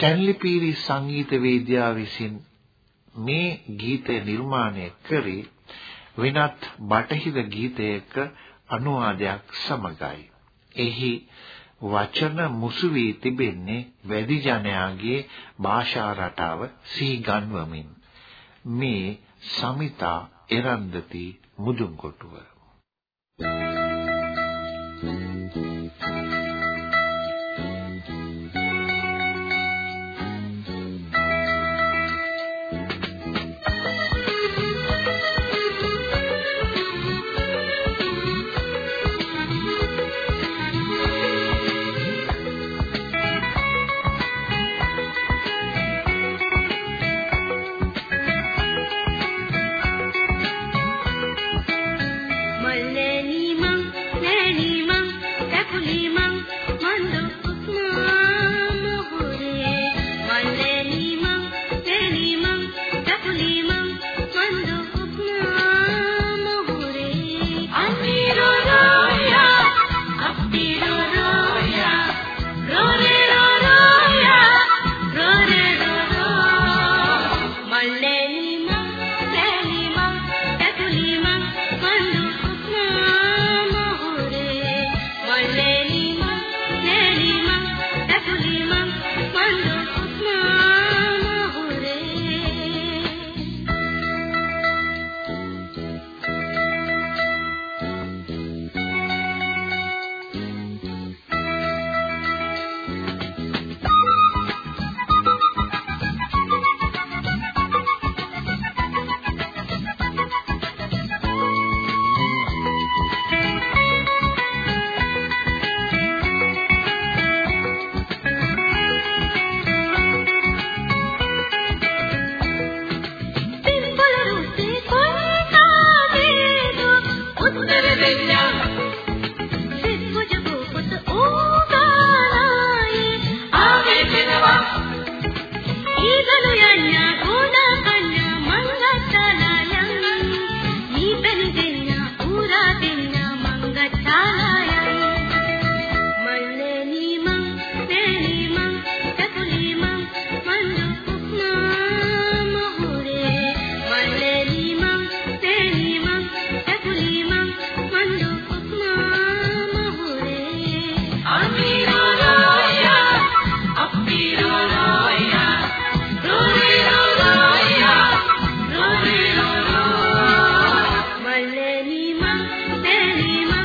කැන්ලිපීරි සංගීත වේදිකාව විසින් මේ ගීතය නිර්මාණය කරේ වෙනත් බටහිර ගීතයක අනුවාදයක් සමගයි. එහි වචන මුසු වී තිබෙන්නේ වැඩි ජනයාගේ භාෂා රටාව සිහිගන්වමින් මේ සමිතා Erandathi Mudunkotuwa Thank Terima, terima